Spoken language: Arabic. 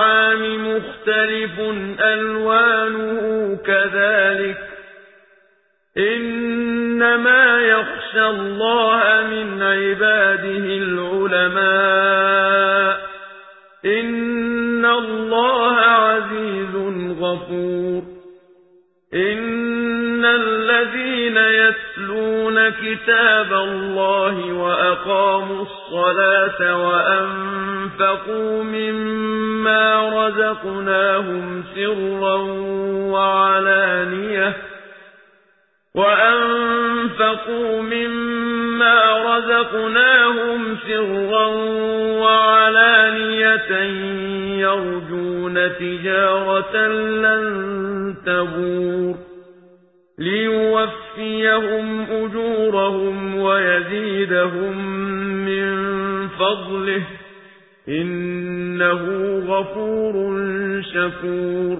والأنعام مختلف ألوانه كذلك إنما يخشى الله من عباده العلماء إن الله عزيز غفور إن الذين يتلون كتاب الله وأقاموا الصلاة وأنفقوا مما رزقناهم سرا وعلانية وأنفقوا مما رزقناهم سرا وعلانية يرجون تجارة لن تبور ليوفيهم أجورهم ويزيدهم من فضله إنه غفور شكور.